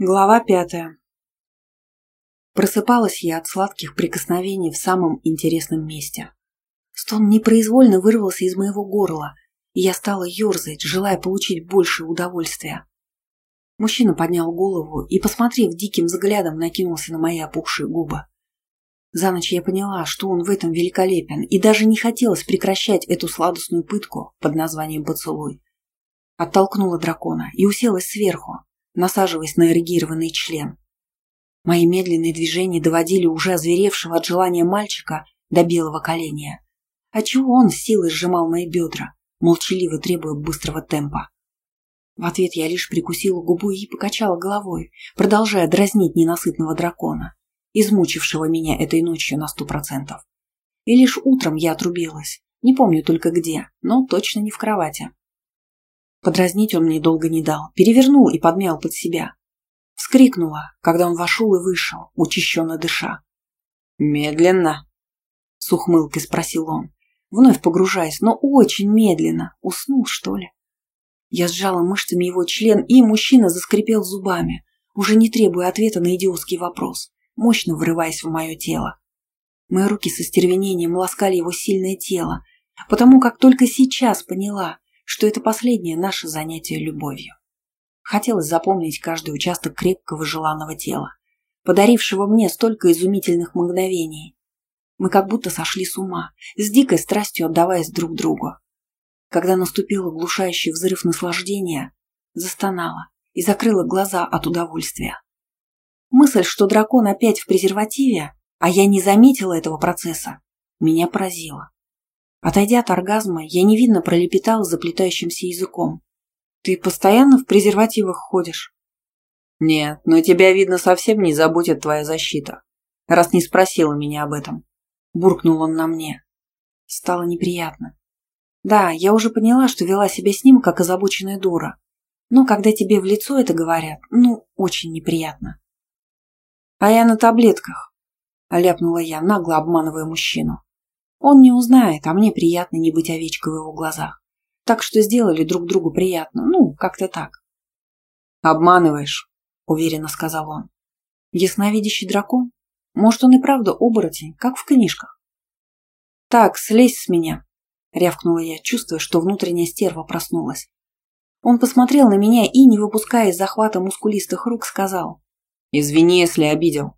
Глава пятая. Просыпалась я от сладких прикосновений в самом интересном месте. Стон непроизвольно вырвался из моего горла, и я стала ерзать, желая получить больше удовольствия. Мужчина поднял голову и, посмотрев диким взглядом, накинулся на мои опухшие губы. За ночь я поняла, что он в этом великолепен, и даже не хотелось прекращать эту сладостную пытку под названием поцелуй. Оттолкнула дракона и уселась сверху, насаживаясь на эрегированный член. Мои медленные движения доводили уже озверевшего от желания мальчика до белого коленя. Отчего он с силой сжимал мои бедра, молчаливо требуя быстрого темпа. В ответ я лишь прикусила губу и покачала головой, продолжая дразнить ненасытного дракона, измучившего меня этой ночью на сто процентов. И лишь утром я отрубилась, не помню только где, но точно не в кровати. Подразнить он мне долго не дал, перевернул и подмял под себя. Вскрикнула, когда он вошел и вышел, учащенно дыша. «Медленно?» — с ухмылкой спросил он, вновь погружаясь, но очень медленно. Уснул, что ли? Я сжала мышцами его член, и мужчина заскрипел зубами, уже не требуя ответа на идиотский вопрос, мощно врываясь в мое тело. Мои руки со стервенением ласкали его сильное тело, потому как только сейчас поняла, что это последнее наше занятие любовью. Хотелось запомнить каждый участок крепкого желанного тела, подарившего мне столько изумительных мгновений. Мы как будто сошли с ума, с дикой страстью отдаваясь друг другу. Когда наступил оглушающий взрыв наслаждения, застонала и закрыла глаза от удовольствия. Мысль, что дракон опять в презервативе, а я не заметила этого процесса, меня поразила. Отойдя от оргазма, я невинно пролепетала заплетающимся языком. «Ты постоянно в презервативах ходишь?» «Нет, но тебя, видно, совсем не заботит твоя защита, раз не спросила меня об этом». Буркнул он на мне. Стало неприятно. Да, я уже поняла, что вела себя с ним, как озабоченная дура. Но когда тебе в лицо это говорят, ну, очень неприятно. «А я на таблетках», — ляпнула я, нагло обманывая мужчину. Он не узнает, а мне приятно не быть овечкой в его глазах. Так что сделали друг другу приятно. Ну, как-то так. «Обманываешь», — уверенно сказал он. «Ясновидящий дракон? Может, он и правда оборотень, как в книжках?» «Так, слезь с меня», — рявкнула я, чувствуя, что внутренняя стерва проснулась. Он посмотрел на меня и, не выпуская из захвата мускулистых рук, сказал. «Извини, если обидел».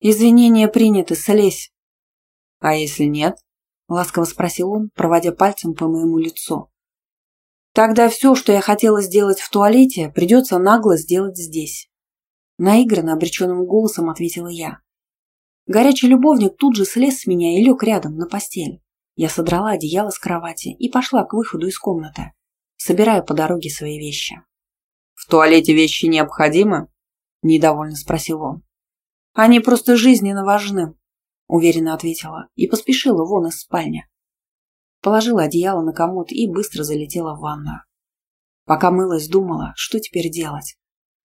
«Извинения приняты, слезь». «А если нет?» – ласково спросил он, проводя пальцем по моему лицу. «Тогда все, что я хотела сделать в туалете, придется нагло сделать здесь». Наигранно обреченным голосом ответила я. Горячий любовник тут же слез с меня и лег рядом на постель. Я содрала одеяло с кровати и пошла к выходу из комнаты, собирая по дороге свои вещи. «В туалете вещи необходимы?» – недовольно спросил он. «Они просто жизненно важны», уверенно ответила и поспешила вон из спальни. Положила одеяло на комод и быстро залетела в ванную. Пока мылась, думала, что теперь делать.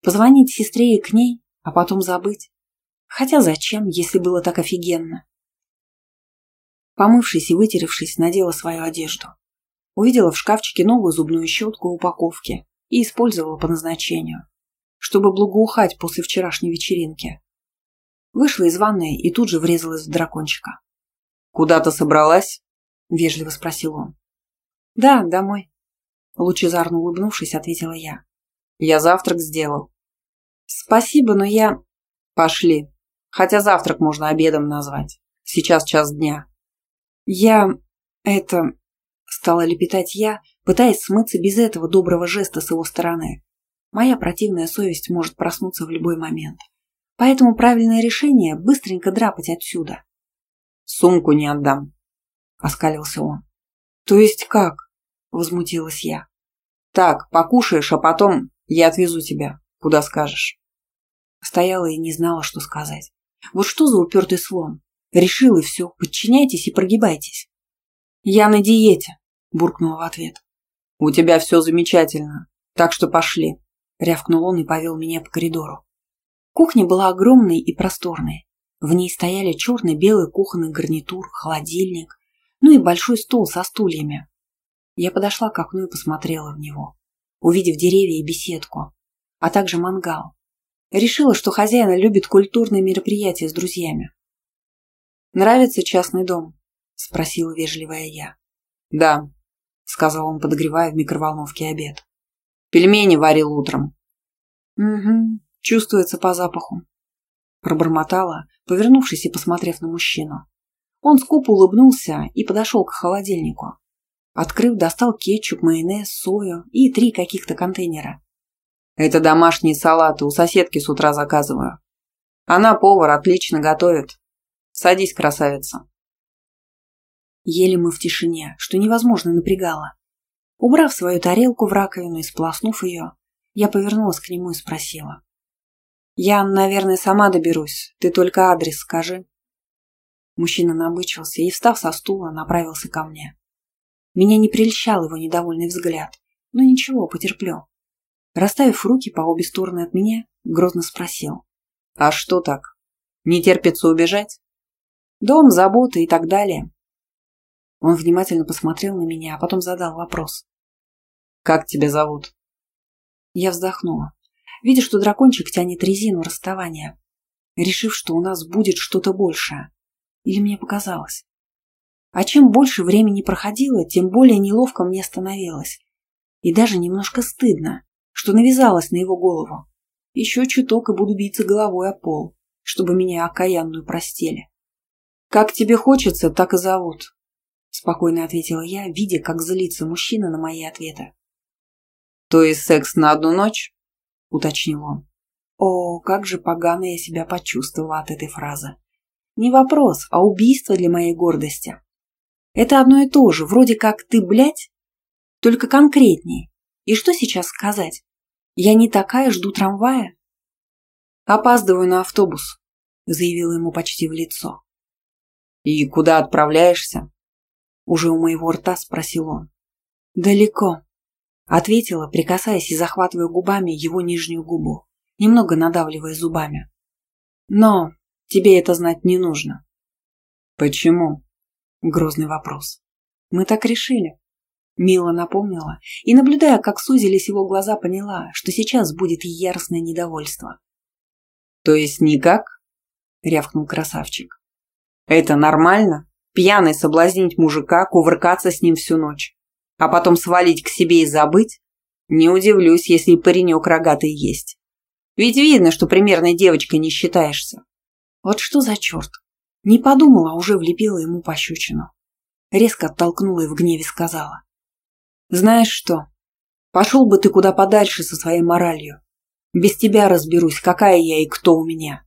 Позвонить сестре и к ней, а потом забыть. Хотя зачем, если было так офигенно? Помывшись и вытеревшись, надела свою одежду. Увидела в шкафчике новую зубную щетку в упаковке и использовала по назначению, чтобы благоухать после вчерашней вечеринки. Вышла из ванной и тут же врезалась в дракончика. «Куда-то собралась?» – вежливо спросил он. «Да, домой», – лучезарно улыбнувшись, ответила я. «Я завтрак сделал». «Спасибо, но я...» «Пошли. Хотя завтрак можно обедом назвать. Сейчас час дня». «Я... это...» – стала лепетать я, пытаясь смыться без этого доброго жеста с его стороны. Моя противная совесть может проснуться в любой момент. Поэтому правильное решение – быстренько драпать отсюда. «Сумку не отдам», – оскалился он. «То есть как?» – возмутилась я. «Так, покушаешь, а потом я отвезу тебя, куда скажешь». Стояла и не знала, что сказать. Вот что за упертый слон? Решил и все, подчиняйтесь и прогибайтесь. «Я на диете», – буркнула в ответ. «У тебя все замечательно, так что пошли», – рявкнул он и повел меня по коридору. Кухня была огромной и просторной. В ней стояли черно-белый кухонный гарнитур, холодильник, ну и большой стол со стульями. Я подошла к окну и посмотрела в него, увидев деревья и беседку, а также мангал. Решила, что хозяина любит культурные мероприятия с друзьями. «Нравится частный дом?» – спросила вежливая я. «Да», – сказал он, подогревая в микроволновке обед. «Пельмени варил утром». «Угу, чувствуется по запаху», – пробормотала, повернувшись и посмотрев на мужчину. Он скупо улыбнулся и подошел к холодильнику. Открыв, достал кетчуп, майонез, сою и три каких-то контейнера. Это домашние салаты, у соседки с утра заказываю. Она повар, отлично готовит. Садись, красавица. Ели мы в тишине, что невозможно напрягало. Убрав свою тарелку в раковину и сполоснув ее, я повернулась к нему и спросила. «Я, наверное, сама доберусь. Ты только адрес скажи». Мужчина набычился и, встав со стула, направился ко мне. Меня не прельщал его недовольный взгляд, но ничего, потерплю. Расставив руки по обе стороны от меня, грозно спросил. «А что так? Не терпится убежать?» «Дом, заботы и так далее». Он внимательно посмотрел на меня, а потом задал вопрос. «Как тебя зовут?» Я вздохнула, видя, что дракончик тянет резину расставания, решив, что у нас будет что-то большее. Или мне показалось? А чем больше времени проходило, тем более неловко мне становилось. И даже немножко стыдно что навязалась на его голову. Еще чуток и буду биться головой о пол, чтобы меня окаянную простили. «Как тебе хочется, так и зовут», – спокойно ответила я, видя, как злится мужчина на мои ответы. «То есть секс на одну ночь?» – уточнил он. О, как же погано я себя почувствовала от этой фразы. Не вопрос, а убийство для моей гордости. Это одно и то же, вроде как ты, блядь, только конкретнее. И что сейчас сказать? Я не такая, жду трамвая. Опаздываю на автобус, заявила ему почти в лицо. И куда отправляешься? Уже у моего рта спросил он. Далеко, ответила, прикасаясь и захватывая губами его нижнюю губу, немного надавливая зубами. Но тебе это знать не нужно. Почему? Грозный вопрос. Мы так решили. Мила напомнила, и, наблюдая, как сузились его глаза, поняла, что сейчас будет яростное недовольство. «То есть никак?» — рявкнул красавчик. «Это нормально? Пьяный соблазнить мужика, кувыркаться с ним всю ночь, а потом свалить к себе и забыть? Не удивлюсь, если и паренек рогатый есть. Ведь видно, что примерной девочкой не считаешься». Вот что за черт? Не подумала, а уже влепила ему пощечину. Резко оттолкнула и в гневе сказала. Знаешь что? Пошел бы ты куда подальше со своей моралью. Без тебя разберусь, какая я и кто у меня.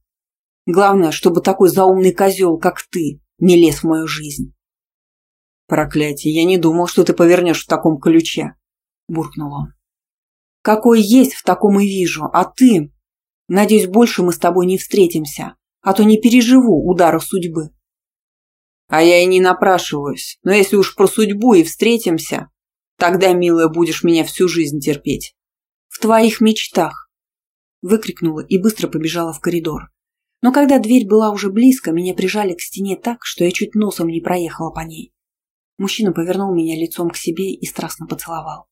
Главное, чтобы такой заумный козел, как ты, не лез в мою жизнь. Проклятие, я не думал, что ты повернешь в таком ключе, буркнул он. Какой есть, в таком и вижу, а ты... Надеюсь, больше мы с тобой не встретимся, а то не переживу удара судьбы. А я и не напрашиваюсь, но если уж про судьбу и встретимся, Тогда, милая, будешь меня всю жизнь терпеть. В твоих мечтах. Выкрикнула и быстро побежала в коридор. Но когда дверь была уже близко, меня прижали к стене так, что я чуть носом не проехала по ней. Мужчина повернул меня лицом к себе и страстно поцеловал.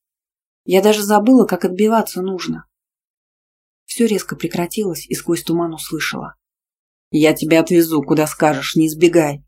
Я даже забыла, как отбиваться нужно. Все резко прекратилось и сквозь туман услышала. «Я тебя отвезу, куда скажешь, не избегай.